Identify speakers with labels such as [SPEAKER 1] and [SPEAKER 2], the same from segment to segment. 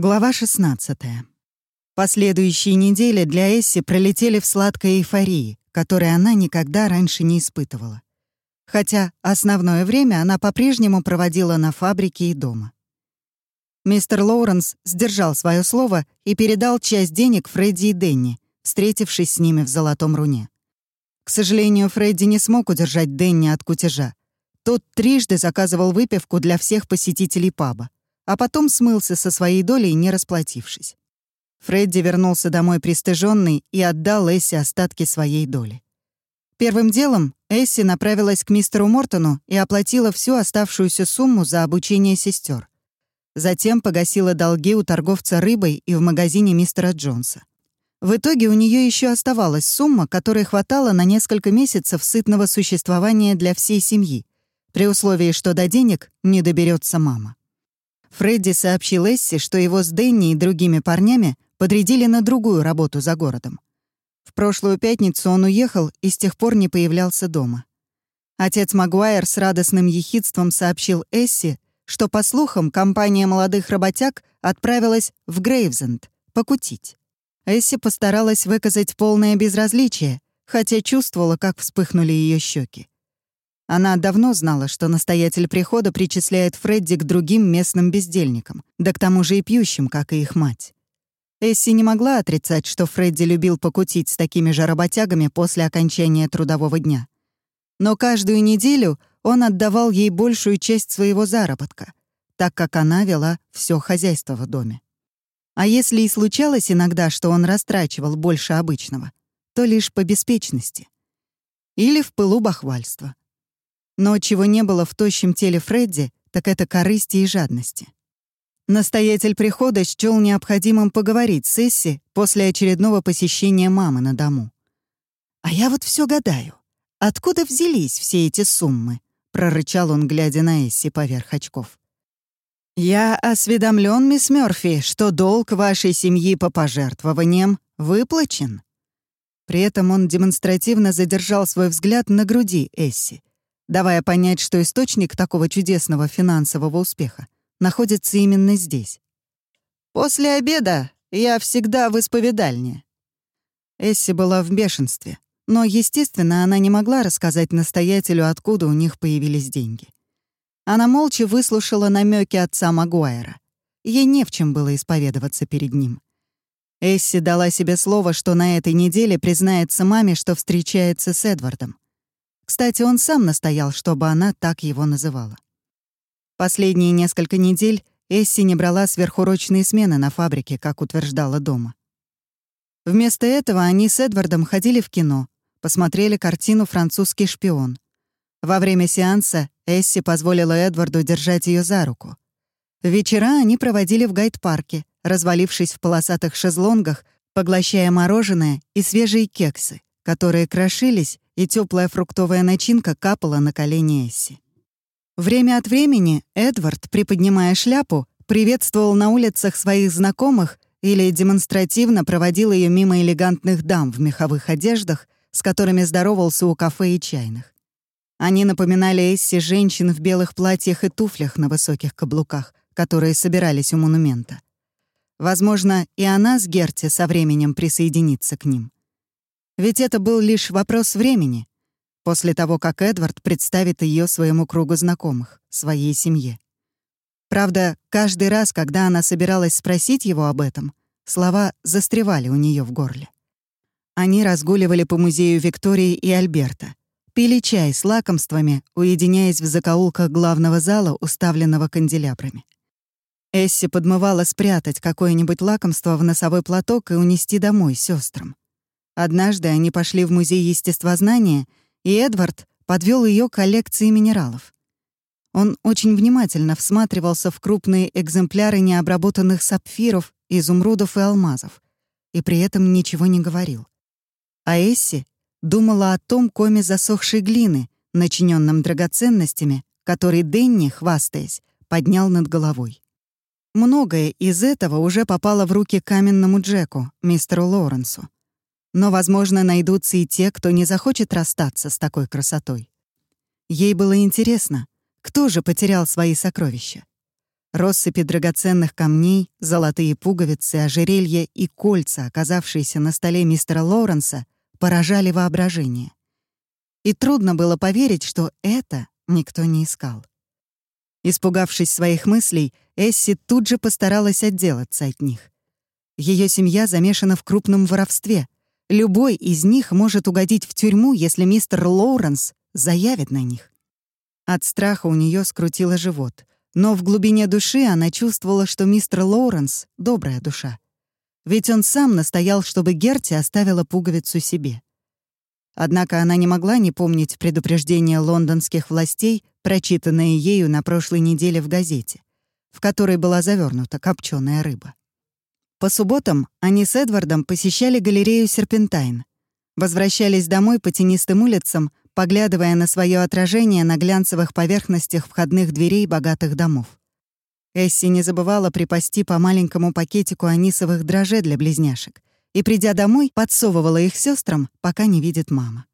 [SPEAKER 1] Глава 16. Последующие недели для Эсси пролетели в сладкой эйфории, которой она никогда раньше не испытывала. Хотя основное время она по-прежнему проводила на фабрике и дома. Мистер Лоуренс сдержал свое слово и передал часть денег Фредди и Денни, встретившись с ними в Золотом Руне. К сожалению, Фредди не смог удержать Денни от кутежа. Тот трижды заказывал выпивку для всех посетителей паба а потом смылся со своей долей, не расплатившись. Фредди вернулся домой пристыженный и отдал Эсси остатки своей доли. Первым делом Эсси направилась к мистеру Мортону и оплатила всю оставшуюся сумму за обучение сестер. Затем погасила долги у торговца рыбой и в магазине мистера Джонса. В итоге у нее еще оставалась сумма, которой хватало на несколько месяцев сытного существования для всей семьи, при условии, что до денег не доберется мама. Фредди сообщил Эсси, что его с Дэнни и другими парнями подрядили на другую работу за городом. В прошлую пятницу он уехал и с тех пор не появлялся дома. Отец Магуайр с радостным ехидством сообщил Эсси, что, по слухам, компания молодых работяг отправилась в Грейвзенд покутить. Эсси постаралась выказать полное безразличие, хотя чувствовала, как вспыхнули ее щеки. Она давно знала, что настоятель прихода причисляет Фредди к другим местным бездельникам, да к тому же и пьющим, как и их мать. Эсси не могла отрицать, что Фредди любил покутить с такими же работягами после окончания трудового дня. Но каждую неделю он отдавал ей большую часть своего заработка, так как она вела все хозяйство в доме. А если и случалось иногда, что он растрачивал больше обычного, то лишь по беспечности. Или в пылу бахвальства. Но чего не было в тощем теле Фредди, так это корысти и жадности. Настоятель прихода счёл необходимым поговорить с Эсси после очередного посещения мамы на дому. «А я вот все гадаю, откуда взялись все эти суммы?» — прорычал он, глядя на Эсси поверх очков. «Я осведомлен, мисс Мёрфи, что долг вашей семьи по пожертвованиям выплачен». При этом он демонстративно задержал свой взгляд на груди Эсси, давая понять, что источник такого чудесного финансового успеха находится именно здесь. «После обеда я всегда в исповедальне». Эсси была в бешенстве, но, естественно, она не могла рассказать настоятелю, откуда у них появились деньги. Она молча выслушала намеки отца Магуайра. Ей не в чем было исповедоваться перед ним. Эсси дала себе слово, что на этой неделе признается маме, что встречается с Эдвардом. Кстати, он сам настоял, чтобы она так его называла. Последние несколько недель Эсси не брала сверхурочные смены на фабрике, как утверждала дома. Вместо этого они с Эдвардом ходили в кино, посмотрели картину «Французский шпион». Во время сеанса Эсси позволила Эдварду держать ее за руку. Вечера они проводили в гайд-парке, развалившись в полосатых шезлонгах, поглощая мороженое и свежие кексы, которые крошились и теплая фруктовая начинка капала на колени Эсси. Время от времени Эдвард, приподнимая шляпу, приветствовал на улицах своих знакомых или демонстративно проводил ее мимо элегантных дам в меховых одеждах, с которыми здоровался у кафе и чайных. Они напоминали Эсси женщин в белых платьях и туфлях на высоких каблуках, которые собирались у монумента. Возможно, и она с Герти со временем присоединится к ним. Ведь это был лишь вопрос времени, после того, как Эдвард представит ее своему кругу знакомых, своей семье. Правда, каждый раз, когда она собиралась спросить его об этом, слова застревали у нее в горле. Они разгуливали по музею Виктории и Альберта, пили чай с лакомствами, уединяясь в закоулках главного зала, уставленного канделябрами. Эсси подмывала спрятать какое-нибудь лакомство в носовой платок и унести домой сестрам. Однажды они пошли в музей естествознания, и Эдвард подвел ее к коллекции минералов. Он очень внимательно всматривался в крупные экземпляры необработанных сапфиров, изумрудов и алмазов, и при этом ничего не говорил. А Эсси думала о том коме засохшей глины, начиненном драгоценностями, который Денни, хвастаясь, поднял над головой. Многое из этого уже попало в руки каменному Джеку, мистеру Лоуренсу. Но, возможно, найдутся и те, кто не захочет расстаться с такой красотой. Ей было интересно, кто же потерял свои сокровища. Россыпи драгоценных камней, золотые пуговицы, ожерелья и кольца, оказавшиеся на столе мистера Лоуренса, поражали воображение. И трудно было поверить, что это никто не искал. Испугавшись своих мыслей, Эсси тут же постаралась отделаться от них. Ее семья замешана в крупном воровстве. Любой из них может угодить в тюрьму, если мистер Лоуренс заявит на них. От страха у нее скрутило живот, но в глубине души она чувствовала, что мистер Лоуренс — добрая душа. Ведь он сам настоял, чтобы Герти оставила пуговицу себе. Однако она не могла не помнить предупреждение лондонских властей, прочитанное ею на прошлой неделе в газете, в которой была завернута копченая рыба. По субботам они с Эдвардом посещали галерею «Серпентайн». Возвращались домой по тенистым улицам, поглядывая на свое отражение на глянцевых поверхностях входных дверей богатых домов. Эсси не забывала припасти по маленькому пакетику анисовых дрожжей для близняшек и, придя домой, подсовывала их сестрам, пока не видит мама.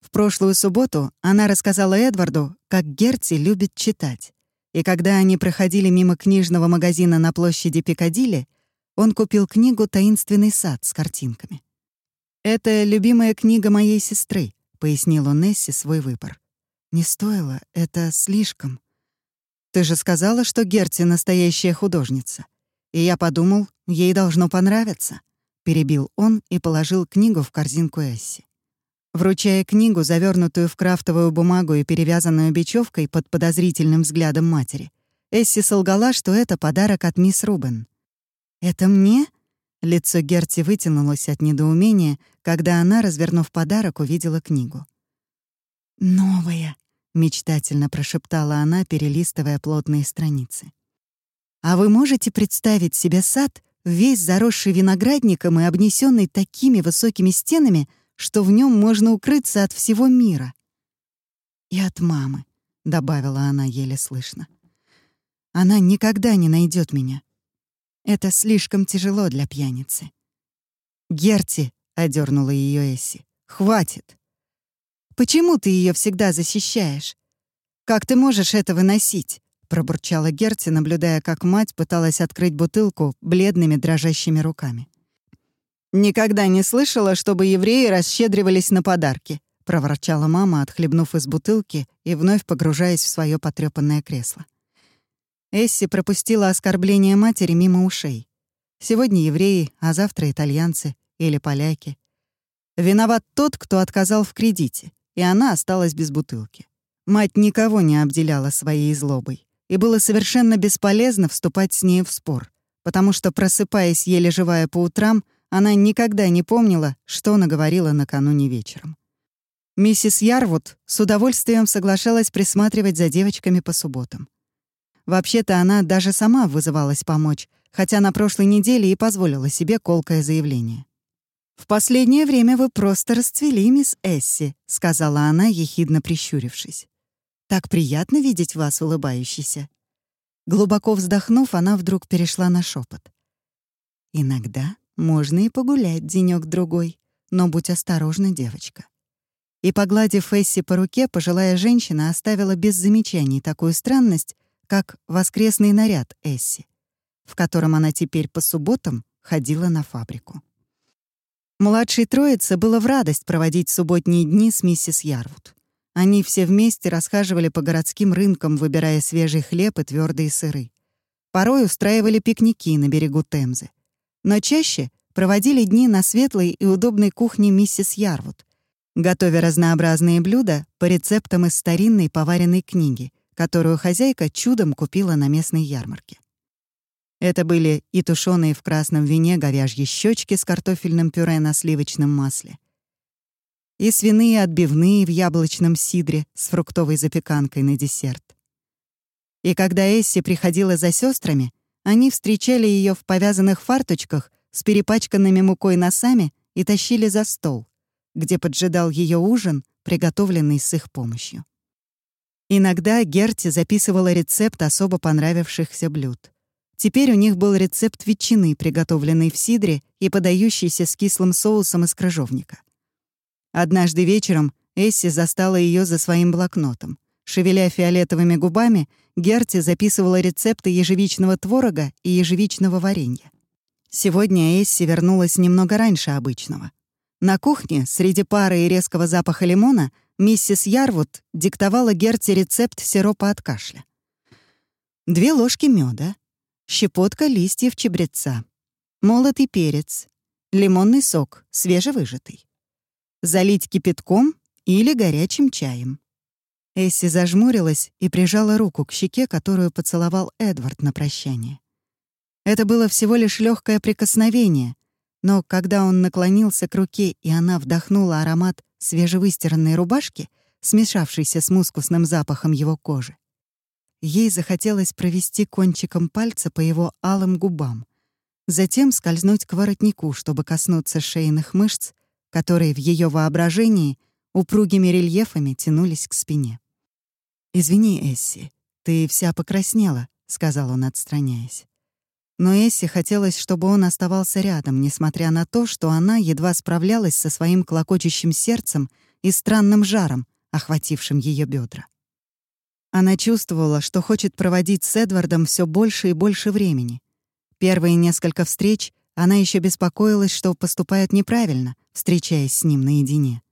[SPEAKER 1] В прошлую субботу она рассказала Эдварду, как Герти любит читать. И когда они проходили мимо книжного магазина на площади Пикадилли, он купил книгу «Таинственный сад» с картинками. «Это любимая книга моей сестры», — пояснил он Несси свой выбор. «Не стоило, это слишком. Ты же сказала, что Герти — настоящая художница. И я подумал, ей должно понравиться», — перебил он и положил книгу в корзинку Эсси. Вручая книгу, завернутую в крафтовую бумагу и перевязанную бечевкой под подозрительным взглядом матери, Эсси солгала, что это подарок от мисс Рубен. «Это мне?» Лицо Герти вытянулось от недоумения, когда она, развернув подарок, увидела книгу. «Новая», — мечтательно прошептала она, перелистывая плотные страницы. «А вы можете представить себе сад, весь заросший виноградником и обнесенный такими высокими стенами, что в нем можно укрыться от всего мира?» «И от мамы», — добавила она еле слышно. «Она никогда не найдет меня. Это слишком тяжело для пьяницы. «Герти», — одернула ее Эсси, — «хватит. Почему ты ее всегда защищаешь? Как ты можешь это выносить?» — пробурчала Герти, наблюдая, как мать пыталась открыть бутылку бледными дрожащими руками. «Никогда не слышала, чтобы евреи расщедривались на подарки», — проворчала мама, отхлебнув из бутылки и вновь погружаясь в свое потрёпанное кресло. Эсси пропустила оскорбление матери мимо ушей. Сегодня евреи, а завтра итальянцы или поляки. Виноват тот, кто отказал в кредите, и она осталась без бутылки. Мать никого не обделяла своей злобой, и было совершенно бесполезно вступать с ней в спор, потому что, просыпаясь еле живая по утрам, она никогда не помнила, что наговорила накануне вечером. Миссис Ярвуд с удовольствием соглашалась присматривать за девочками по субботам. Вообще-то она даже сама вызывалась помочь, хотя на прошлой неделе и позволила себе колкое заявление. «В последнее время вы просто расцвели, мисс Эсси», — сказала она, ехидно прищурившись. «Так приятно видеть вас улыбающейся». Глубоко вздохнув, она вдруг перешла на шепот. «Иногда можно и погулять денёк другой но будь осторожна, девочка». И, погладив Эсси по руке, пожилая женщина оставила без замечаний такую странность, как воскресный наряд Эсси, в котором она теперь по субботам ходила на фабрику. Младшей троице было в радость проводить субботние дни с миссис Ярвуд. Они все вместе расхаживали по городским рынкам, выбирая свежий хлеб и твердые сыры. Порой устраивали пикники на берегу Темзы. Но чаще проводили дни на светлой и удобной кухне миссис Ярвуд, готовя разнообразные блюда по рецептам из старинной поваренной книги, которую хозяйка чудом купила на местной ярмарке. Это были и тушеные в красном вине говяжьи щечки с картофельным пюре на сливочном масле, и свиные отбивные в яблочном сидре с фруктовой запеканкой на десерт. И когда Эсси приходила за сестрами, они встречали ее в повязанных фарточках с перепачканными мукой носами и тащили за стол, где поджидал ее ужин, приготовленный с их помощью. Иногда Герти записывала рецепт особо понравившихся блюд. Теперь у них был рецепт ветчины, приготовленной в сидре и подающийся с кислым соусом из крыжовника. Однажды вечером Эсси застала ее за своим блокнотом. Шевеля фиолетовыми губами, Герти записывала рецепты ежевичного творога и ежевичного варенья. Сегодня Эсси вернулась немного раньше обычного. На кухне, среди пары и резкого запаха лимона, миссис Ярвуд диктовала Герти рецепт сиропа от кашля. Две ложки меда, щепотка листьев чебреца, молотый перец, лимонный сок, свежевыжатый. Залить кипятком или горячим чаем. Эсси зажмурилась и прижала руку к щеке, которую поцеловал Эдвард на прощание. Это было всего лишь легкое прикосновение, но когда он наклонился к руке и она вдохнула аромат свежевыстиранной рубашки, смешавшийся с мускусным запахом его кожи, Ей захотелось провести кончиком пальца по его алым губам, затем скользнуть к воротнику, чтобы коснуться шейных мышц, которые в ее воображении упругими рельефами тянулись к спине. «Извини, Эсси, ты вся покраснела», — сказал он, отстраняясь. Но Эсси хотелось, чтобы он оставался рядом, несмотря на то, что она едва справлялась со своим клокочущим сердцем и странным жаром, охватившим ее бедра. Она чувствовала, что хочет проводить с Эдвардом все больше и больше времени. Первые несколько встреч она еще беспокоилась, что поступает неправильно, встречаясь с ним наедине.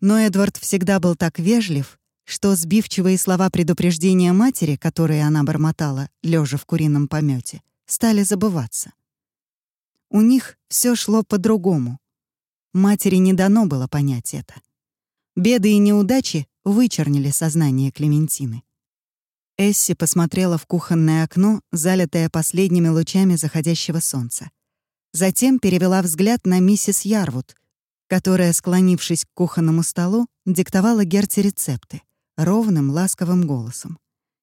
[SPEAKER 1] Но Эдвард всегда был так вежлив, что сбивчивые слова предупреждения матери, которые она бормотала, лежа в курином помете, стали забываться. У них все шло по-другому. Матери не дано было понять это. Беды и неудачи вычернили сознание Клементины. Эсси посмотрела в кухонное окно, залитое последними лучами заходящего солнца. Затем перевела взгляд на миссис Ярвуд, которая, склонившись к кухонному столу, диктовала Герти рецепты ровным, ласковым голосом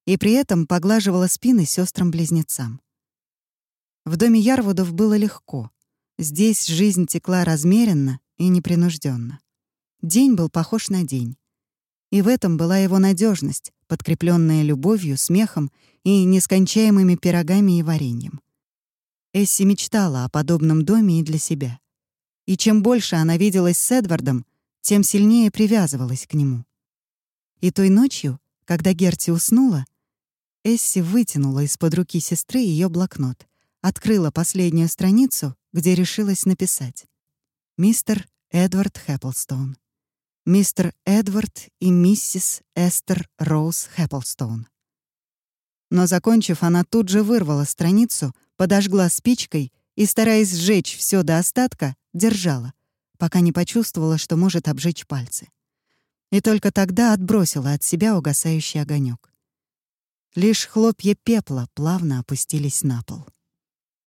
[SPEAKER 1] и при этом поглаживала спины сестрам-близнецам. В доме Ярвудов было легко. Здесь жизнь текла размеренно и непринужденно. День был похож на день. И в этом была его надежность, подкрепленная любовью, смехом и нескончаемыми пирогами и вареньем. Эсси мечтала о подобном доме и для себя. И чем больше она виделась с Эдвардом, тем сильнее привязывалась к нему. И той ночью, когда Герти уснула, Эсси вытянула из-под руки сестры ее блокнот, открыла последнюю страницу, где решилась написать «Мистер Эдвард Хэпплстоун» мистер Эдвард и миссис Эстер Роуз Хэпплстоун. Но, закончив, она тут же вырвала страницу, подожгла спичкой и, стараясь сжечь все до остатка, держала, пока не почувствовала, что может обжечь пальцы. И только тогда отбросила от себя угасающий огонек. Лишь хлопья пепла плавно опустились на пол.